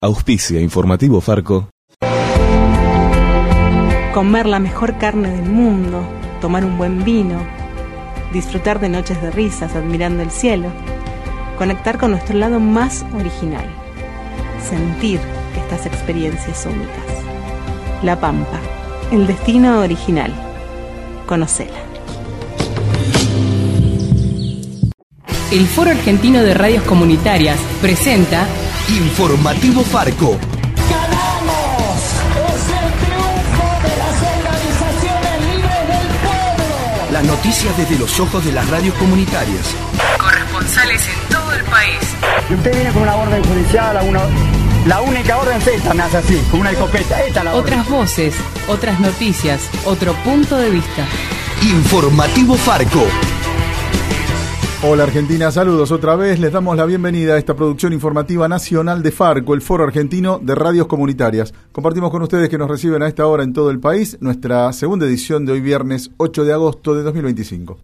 Auspicia Informativo Farco. Comer la mejor carne del mundo, tomar un buen vino, disfrutar de noches de risas admirando el cielo, conectar con nuestro lado más original, sentir estas experiencias únicas. La Pampa, el destino original. Conocela. El Foro Argentino de Radios Comunitarias presenta Informativo Farco. ¡Ganamos! ¡Es el triunfo de las organizaciones libres del pueblo! Las noticias desde los ojos de las radios comunitarias. corresponsales en todo el país. Y usted viene con una orden judicial, a una, la única orden es esta, me hace así, con una escopeta. Esta orden. Otras voces, otras noticias, otro punto de vista. Informativo Farco. Hola Argentina, saludos otra vez. Les damos la bienvenida a esta producción informativa nacional de Farco, el Foro Argentino de Radios Comunitarias. Compartimos con ustedes que nos reciben a esta hora en todo el país nuestra segunda edición de hoy viernes 8 de agosto de 2025.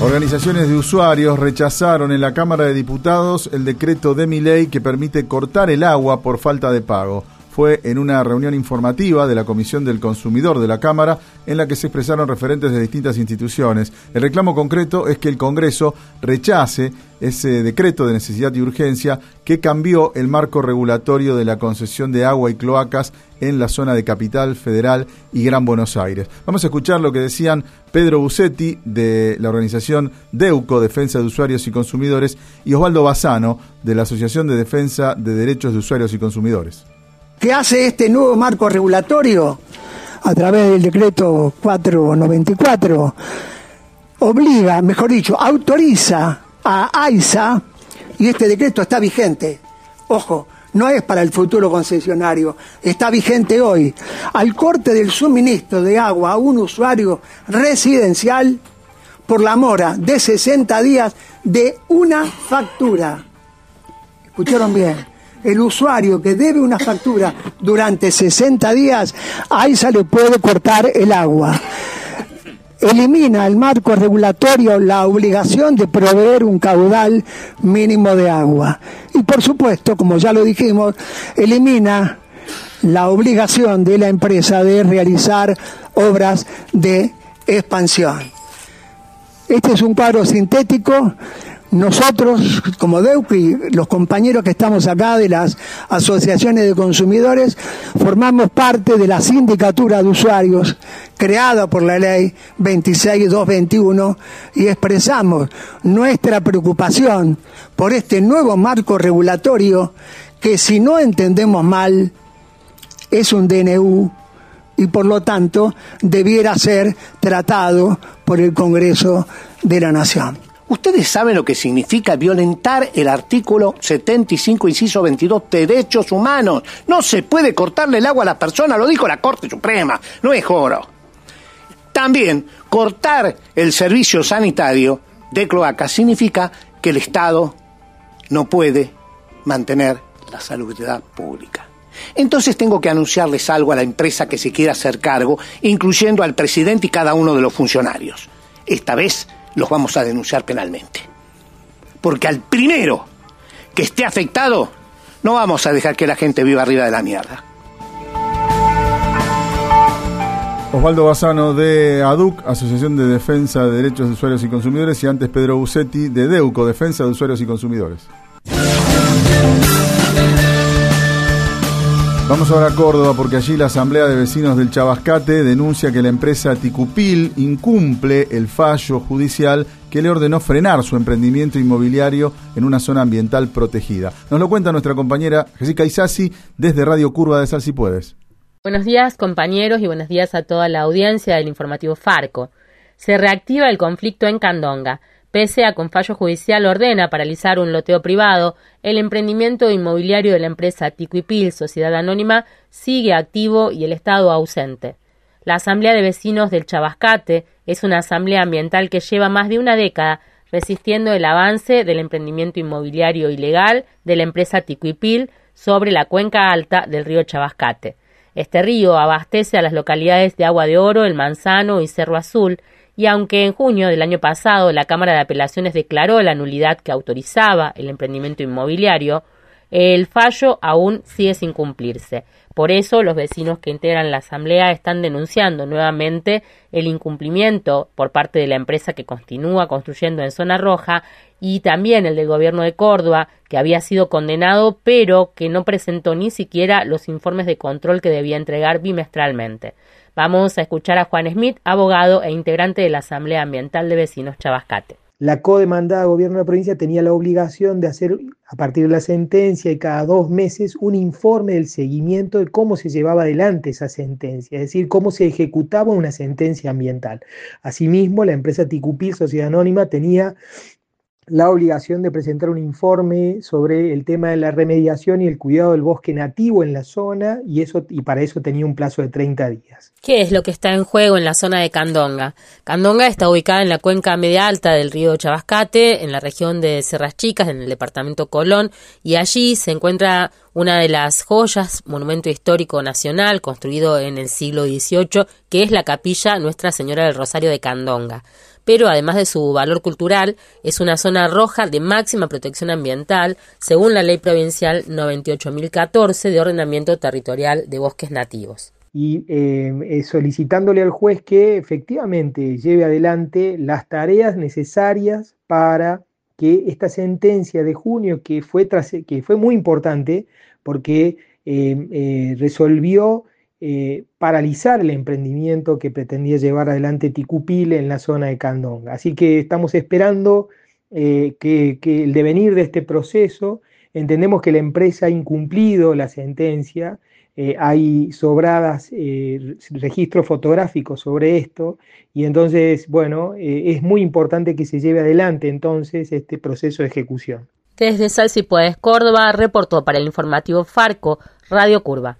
Organizaciones de usuarios rechazaron en la Cámara de Diputados el decreto de mi ley que permite cortar el agua por falta de pago fue en una reunión informativa de la Comisión del Consumidor de la Cámara en la que se expresaron referentes de distintas instituciones. El reclamo concreto es que el Congreso rechace ese decreto de necesidad y urgencia que cambió el marco regulatorio de la concesión de agua y cloacas en la zona de Capital Federal y Gran Buenos Aires. Vamos a escuchar lo que decían Pedro Bucetti de la organización DEUCO, Defensa de Usuarios y Consumidores, y Osvaldo Bazano de la Asociación de Defensa de Derechos de Usuarios y Consumidores. ¿Qué hace este nuevo marco regulatorio a través del decreto 494? Obliga, mejor dicho, autoriza a AISA, y este decreto está vigente, ojo, no es para el futuro concesionario, está vigente hoy, al corte del suministro de agua a un usuario residencial por la mora de 60 días de una factura. ¿Escucharon bien? El usuario que debe una factura durante 60 días, ahí se le puede cortar el agua. Elimina el marco regulatorio la obligación de proveer un caudal mínimo de agua. Y por supuesto, como ya lo dijimos, elimina la obligación de la empresa de realizar obras de expansión. Este es un cuadro sintético nosotros, como y los compañeros que estamos acá de las asociaciones de consumidores, formamos parte de la sindicatura de usuarios creada por la ley 26221 y expresamos nuestra preocupación por este nuevo marco regulatorio que si no entendemos mal es un DNU y por lo tanto debiera ser tratado por el Congreso de la Nación. ¿Ustedes saben lo que significa violentar el artículo 75, inciso 22, derechos humanos? No se puede cortarle el agua a la persona, lo dijo la Corte Suprema, no es joro. También, cortar el servicio sanitario de cloaca significa que el Estado no puede mantener la salubridad pública. Entonces tengo que anunciarles algo a la empresa que se quiera hacer cargo, incluyendo al presidente y cada uno de los funcionarios. Esta vez los vamos a denunciar penalmente. Porque al primero que esté afectado, no vamos a dejar que la gente viva arriba de la mierda. Osvaldo Bazano de ADUC, Asociación de Defensa de Derechos de Usuarios y Consumidores, y antes Pedro Bucetti de DEUCO, Defensa de Usuarios y Consumidores. Vamos ahora a Córdoba porque allí la Asamblea de Vecinos del Chabascate denuncia que la empresa Ticupil incumple el fallo judicial que le ordenó frenar su emprendimiento inmobiliario en una zona ambiental protegida. Nos lo cuenta nuestra compañera Jessica Isasi desde Radio Curva de Sal si puedes. Buenos días compañeros y buenos días a toda la audiencia del informativo Farco. Se reactiva el conflicto en Candonga. Pese a con fallo judicial ordena paralizar un loteo privado, el emprendimiento inmobiliario de la empresa Ticuipil, Sociedad Anónima, sigue activo y el Estado ausente. La Asamblea de Vecinos del Chabascate es una asamblea ambiental que lleva más de una década resistiendo el avance del emprendimiento inmobiliario ilegal de la empresa Ticuipil sobre la cuenca alta del río Chabascate. Este río abastece a las localidades de Agua de Oro, El Manzano y Cerro Azul y aunque en junio del año pasado la Cámara de Apelaciones declaró la nulidad que autorizaba el emprendimiento inmobiliario, el fallo aún sigue sin cumplirse. Por eso los vecinos que integran la asamblea están denunciando nuevamente el incumplimiento por parte de la empresa que continúa construyendo en zona roja y también el del gobierno de Córdoba, que había sido condenado pero que no presentó ni siquiera los informes de control que debía entregar bimestralmente. Vamos a escuchar a Juan Smith, abogado e integrante de la Asamblea Ambiental de Vecinos Chabascate. La codemandada gobierno de la provincia tenía la obligación de hacer, a partir de la sentencia y cada dos meses, un informe del seguimiento de cómo se llevaba adelante esa sentencia, es decir, cómo se ejecutaba una sentencia ambiental. Asimismo, la empresa Ticupir, Sociedad Anónima, tenía la obligación de presentar un informe sobre el tema de la remediación y el cuidado del bosque nativo en la zona y eso y para eso tenía un plazo de 30 días. ¿Qué es lo que está en juego en la zona de Candonga? Candonga está ubicada en la cuenca media alta del río Chabascate, en la región de Serras Chicas, en el departamento Colón, y allí se encuentra una de las joyas, monumento histórico nacional construido en el siglo XVIII, que es la capilla Nuestra Señora del Rosario de Candonga pero además de su valor cultural, es una zona roja de máxima protección ambiental, según la ley provincial 98.014 de ordenamiento territorial de bosques nativos. Y eh, eh, solicitándole al juez que efectivamente lleve adelante las tareas necesarias para que esta sentencia de junio, que fue, que fue muy importante porque eh, resolvió eh, paralizar el emprendimiento que pretendía llevar adelante Ticupile en la zona de Candonga. Así que estamos esperando eh, que, el devenir de este proceso, entendemos que la empresa ha incumplido la sentencia, eh, hay sobradas registros fotográficos sobre esto y entonces, bueno, es muy importante que se lleve adelante entonces este proceso de ejecución. Desde Salsipuedes, Córdoba, reportó para el informativo Farco, Radio Curva.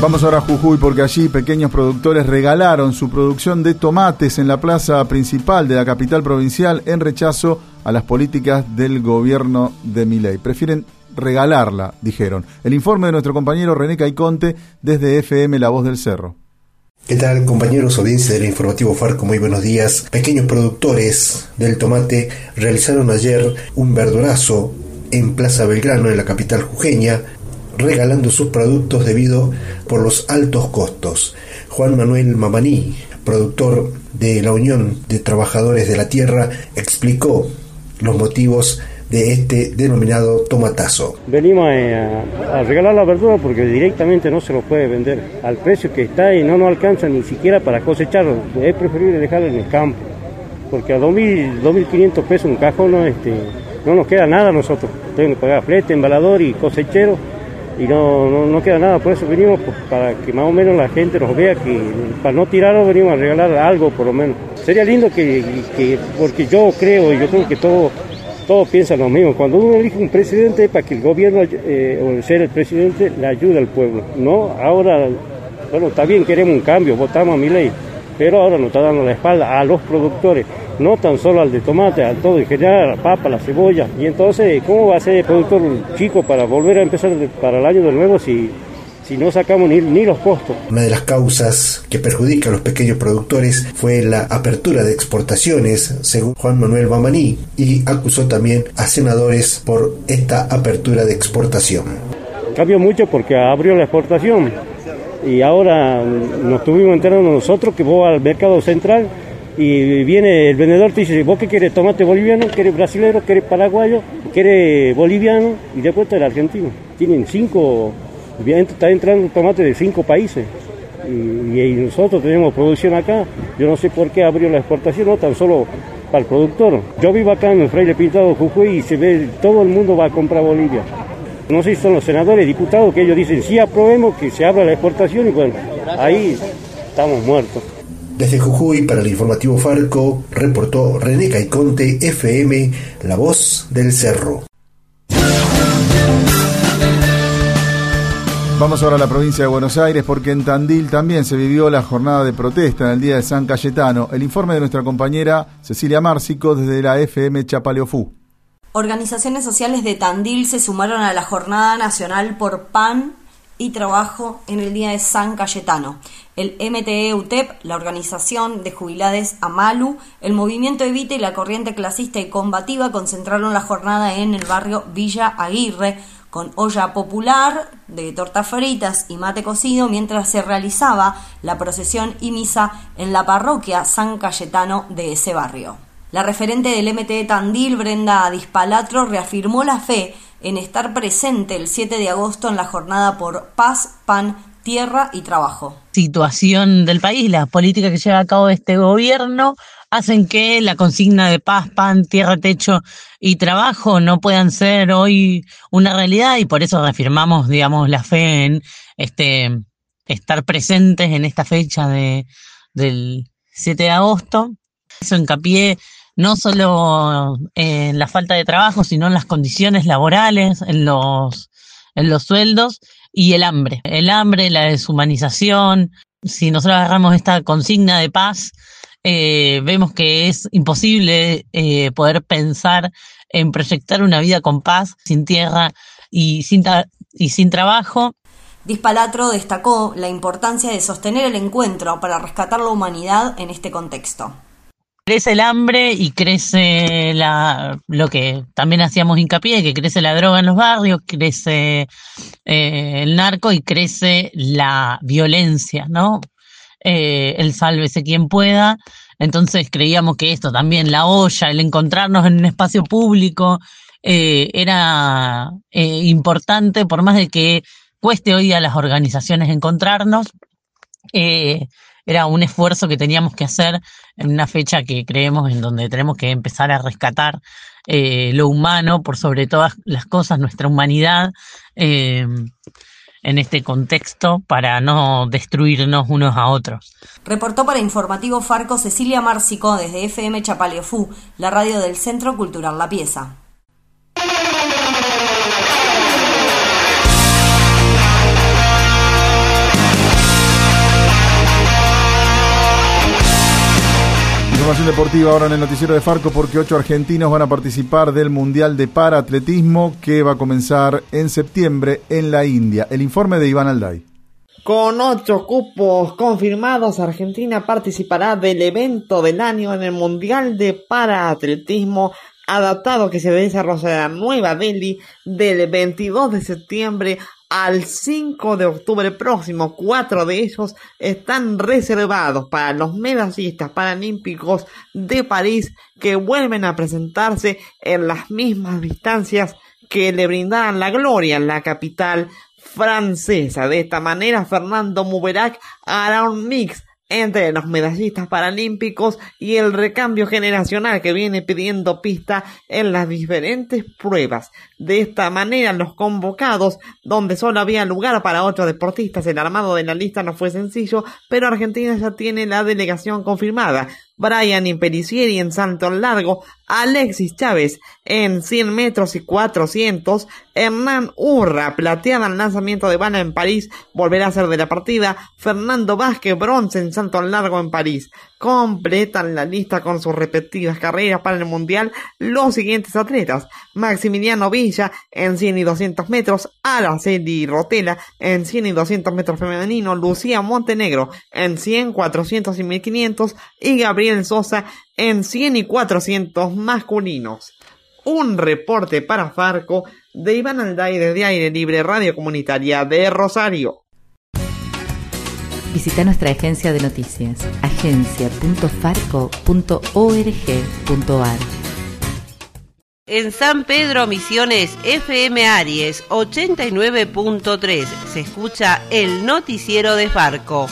Vamos ahora a Jujuy porque allí pequeños productores regalaron su producción de tomates en la plaza principal de la capital provincial en rechazo a las políticas del gobierno de Miley. Prefieren regalarla, dijeron. El informe de nuestro compañero René Caiconte desde FM La Voz del Cerro. ¿Qué tal compañeros audiencia del informativo Farco? Muy buenos días. Pequeños productores del tomate realizaron ayer un verdorazo en Plaza Belgrano, en la capital jujeña, regalando sus productos debido por los altos costos. Juan Manuel Mamaní, productor de la Unión de Trabajadores de la Tierra, explicó los motivos de este denominado tomatazo. Venimos a, regalar la verdura porque directamente no se lo puede vender al precio que está y no nos alcanza ni siquiera para cosecharlo. Es preferible dejarlo en el campo porque a 2.000, 2.500 pesos un cajón no, este, no nos queda nada nosotros. Tenemos que pagar flete, embalador y cosechero y no, no, queda nada, por eso venimos para que más o menos la gente nos vea que para no tirarlo venimos a regalar algo por lo menos. Sería lindo que, porque yo creo y yo creo que todos todo piensan lo mismo, cuando uno elige un presidente es para que el gobierno eh, o ser el presidente le ayude al pueblo, no ahora, bueno, está bien, queremos un cambio, votamos a mi ley, pero ahora nos está dando la espalda a los productores no tan solo al de tomate, al todo en general, a la papa, la cebolla. Y entonces, ¿cómo va a ser el productor chico para volver a empezar para el año de nuevo si, si no sacamos ni, ni, los costos. Una de las causas que perjudica a los pequeños productores fue la apertura de exportaciones, según Juan Manuel Bamaní, y acusó también a senadores por esta apertura de exportación. Cambió mucho porque abrió la exportación y ahora nos tuvimos enterando nosotros que vos al mercado central y viene el vendedor te dice, vos qué querés, tomate boliviano, querés brasilero, querés paraguayo, querés boliviano y después el argentino. Tienen cinco, está entrando tomate de cinco países y, nosotros tenemos producción acá. Yo no sé por qué abrió la exportación, no tan solo para el productor. Yo vivo acá en el Fraile Pintado Jujuy y se ve, todo el mundo va a comprar Bolivia. No sé si son los senadores, diputados, que ellos dicen, sí aprobemos que se abra la exportación y bueno, ahí estamos muertos. Desde Jujuy para el informativo Farco reportó René Caiconte, FM, La Voz del Cerro. Vamos ahora a la provincia de Buenos Aires porque en Tandil también se vivió la jornada de protesta en el Día de San Cayetano. El informe de nuestra compañera Cecilia Márcico desde la FM Chapaleofú. Organizaciones sociales de Tandil se sumaron a la Jornada Nacional por Pan, y Trabajo en el Día de San Cayetano. El MTE UTEP, la Organización de Jubilades AMALU, el Movimiento Evite y la Corriente Clasista y Combativa concentraron la jornada en el barrio Villa Aguirre, con olla popular de tortas fritas y mate cocido mientras se realizaba la procesión y misa en la parroquia San Cayetano de ese barrio. La referente del MT Tandil, Brenda Dispalatro, reafirmó la fe en estar presente el 7 de agosto en la jornada por paz, pan, tierra y trabajo. Situación del país, las políticas que lleva a cabo este gobierno hacen que la consigna de paz, pan, tierra, techo y trabajo no puedan ser hoy una realidad y por eso reafirmamos, digamos, la fe en este estar presentes en esta fecha de, del 7 de agosto. Eso hincapié no solo en la falta de trabajo, sino en las condiciones laborales, en los, en los sueldos y el hambre. El hambre, la deshumanización. Si nosotros agarramos esta consigna de paz, eh, vemos que es imposible eh, poder pensar en proyectar una vida con paz, sin tierra y sin, y sin trabajo. Dispalatro destacó la importancia de sostener el encuentro para rescatar la humanidad en este contexto crece el hambre y crece la, lo que también hacíamos hincapié, que crece la droga en los barrios, crece eh, el narco y crece la violencia, ¿no? Eh, el sálvese quien pueda. Entonces creíamos que esto también, la olla, el encontrarnos en un espacio público, eh, era importante, por más de que cueste hoy a las organizaciones encontrarnos. Eh, era un esfuerzo que teníamos que hacer en una fecha que creemos en donde tenemos que empezar a rescatar eh, lo humano por sobre todas las cosas, nuestra humanidad. Eh, en este contexto para no destruirnos unos a otros. Reportó para Informativo Farco Cecilia Márcico desde FM Chapaleofú, la radio del Centro Cultural La Pieza. Deportiva ahora en el noticiero de Farco porque ocho argentinos van a participar del Mundial de Paratletismo que va a comenzar en septiembre en la India. El informe de Iván Alday. Con ocho cupos confirmados, Argentina participará del evento del año en el Mundial de Paratletismo adaptado que se desarrollará en Nueva Delhi del 22 de septiembre al 5 de octubre próximo. Cuatro de ellos están reservados para los medallistas paralímpicos de París que vuelven a presentarse en las mismas distancias que le brindaran la gloria en la capital francesa. De esta manera, Fernando Mubarak hará un mix entre los medallistas paralímpicos y el recambio generacional que viene pidiendo pista en las diferentes pruebas. De esta manera, los convocados, donde solo había lugar para ocho deportistas, el armado de la lista no fue sencillo, pero Argentina ya tiene la delegación confirmada. Brian Impericieri en Santo Largo, Alexis Chávez en 100 metros y 400, Hernán Urra, plateada en lanzamiento de bala en París, volverá a ser de la partida, Fernando Vázquez, bronce en Santo Largo en París. Completan la lista con sus respectivas carreras para el Mundial los siguientes atletas. Maximiliano Villa en 100 y 200 metros, Araceli Rotela en 100 y 200 metros femenino, Lucía Montenegro en 100, 400 y 1500 y Gabriel Sosa en 100 y 400 masculinos. Un reporte para Farco de Iván Alday desde Aire Libre Radio Comunitaria de Rosario. Visita nuestra agencia de noticias, agencia.farco.org.ar. En San Pedro Misiones, FM Aries 89.3, se escucha el noticiero de Farco.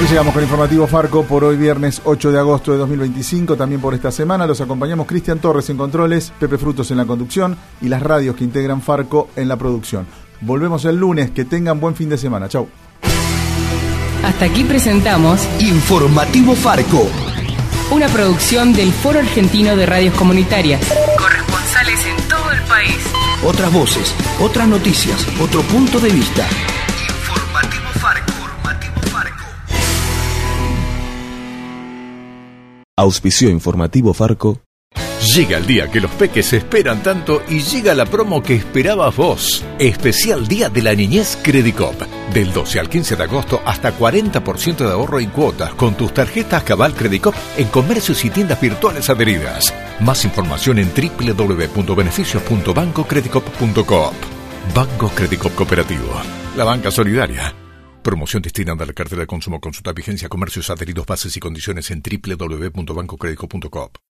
Aquí llegamos con Informativo Farco por hoy viernes 8 de agosto de 2025. También por esta semana los acompañamos Cristian Torres en controles, Pepe Frutos en la conducción y las radios que integran Farco en la producción. Volvemos el lunes, que tengan buen fin de semana. Chau. Hasta aquí presentamos Informativo Farco. Una producción del Foro Argentino de Radios Comunitarias otras voces, otras noticias, otro punto de vista. Informativo Farco. Informativo Farco. Auspicio Informativo Farco. Llega el día que los peques esperan tanto y llega la promo que esperabas vos. Especial Día de la Niñez Credicop. Del 12 al 15 de agosto hasta 40% de ahorro en cuotas con tus tarjetas Cabal Credicop en comercios y tiendas virtuales adheridas. Más información en www.beneficios.bancocredicop.coop. Banco Credicop Cooperativo. La banca solidaria. Promoción destinada a la cartera de consumo. Consulta vigencia, comercios adheridos, bases y condiciones en www.bancocredico.coop.